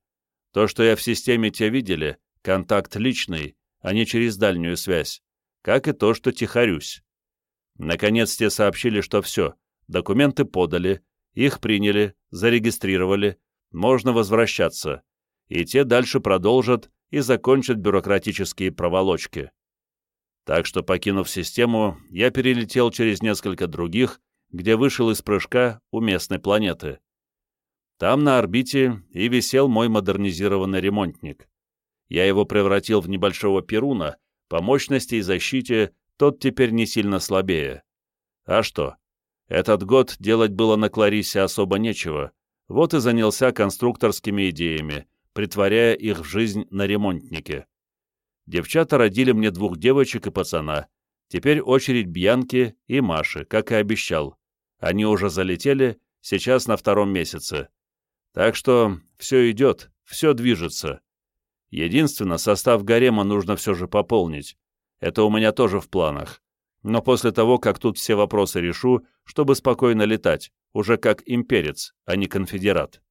То, что я в системе те видели, контакт личный, а не через дальнюю связь, как и то, что тихорюсь. Наконец те сообщили, что все, документы подали, их приняли, зарегистрировали, можно возвращаться, и те дальше продолжат и закончат бюрократические проволочки. Так что, покинув систему, я перелетел через несколько других, где вышел из прыжка у местной планеты. Там на орбите и висел мой модернизированный ремонтник. Я его превратил в небольшого перуна, по мощности и защите тот теперь не сильно слабее. А что? Этот год делать было на Кларисе особо нечего, вот и занялся конструкторскими идеями, притворяя их в жизнь на ремонтнике. Девчата родили мне двух девочек и пацана. Теперь очередь Бьянки и Маши, как и обещал. Они уже залетели, сейчас на втором месяце. Так что все идет, все движется. Единственное, состав гарема нужно все же пополнить. Это у меня тоже в планах. Но после того, как тут все вопросы решу, чтобы спокойно летать, уже как имперец, а не конфедерат.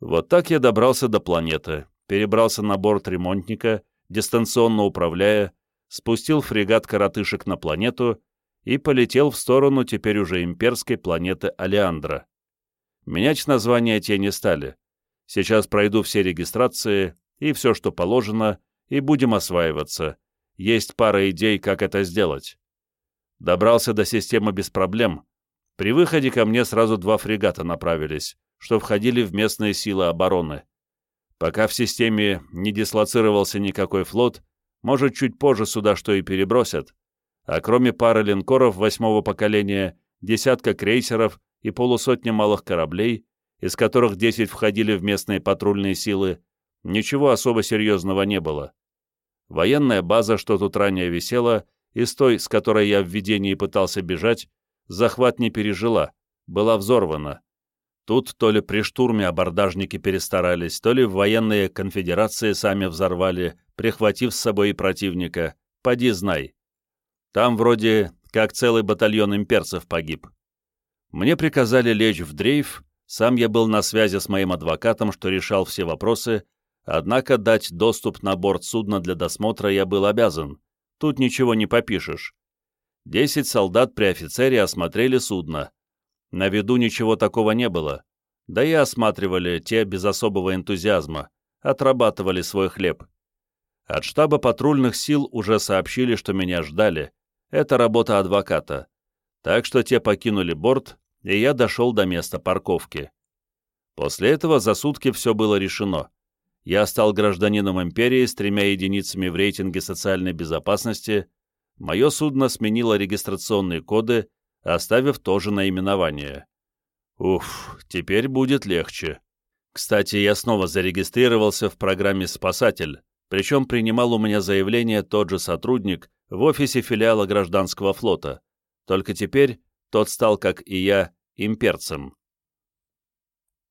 Вот так я добрался до планеты, перебрался на борт ремонтника, дистанционно управляя, спустил фрегат-коротышек на планету и полетел в сторону теперь уже имперской планеты Алиандра. Менять название те не стали. Сейчас пройду все регистрации и все, что положено, и будем осваиваться. Есть пара идей, как это сделать. Добрался до системы без проблем. При выходе ко мне сразу два фрегата направились, что входили в местные силы обороны. Пока в системе не дислоцировался никакой флот, может, чуть позже сюда что и перебросят, а кроме пары линкоров восьмого поколения, десятка крейсеров и полусотни малых кораблей, из которых 10 входили в местные патрульные силы, ничего особо серьезного не было. Военная база, что тут ранее висела, из той, с которой я в видении пытался бежать, захват не пережила, была взорвана. Тут то ли при штурме абордажники перестарались, то ли военные конфедерации сами взорвали, прихватив с собой противника, поди знай. Там вроде как целый батальон имперцев погиб. Мне приказали лечь в дрейф, сам я был на связи с моим адвокатом, что решал все вопросы, однако дать доступ на борт судна для досмотра я был обязан. Тут ничего не попишешь. Десять солдат при офицере осмотрели судно. На виду ничего такого не было. Да и осматривали те без особого энтузиазма, отрабатывали свой хлеб. От штаба патрульных сил уже сообщили, что меня ждали. Это работа адвоката. Так что те покинули борт, и я дошел до места парковки. После этого за сутки все было решено. Я стал гражданином империи с тремя единицами в рейтинге социальной безопасности, мое судно сменило регистрационные коды, оставив тоже наименование. Уф, теперь будет легче. Кстати, я снова зарегистрировался в программе «Спасатель», причем принимал у меня заявление тот же сотрудник в офисе филиала гражданского флота, только теперь тот стал, как и я, имперцем.